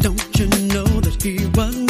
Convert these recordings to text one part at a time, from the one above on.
Don't you know that he was?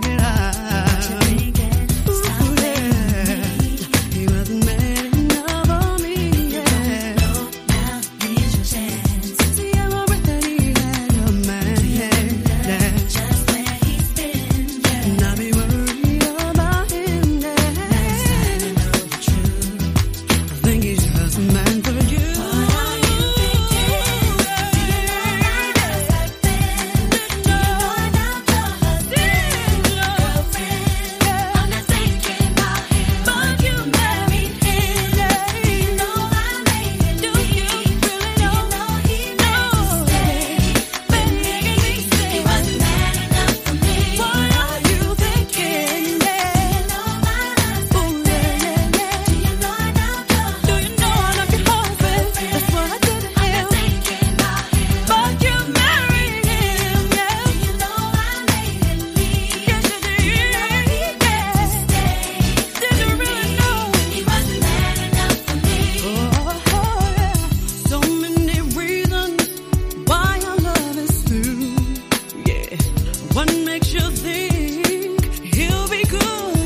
What makes you think he'll be good?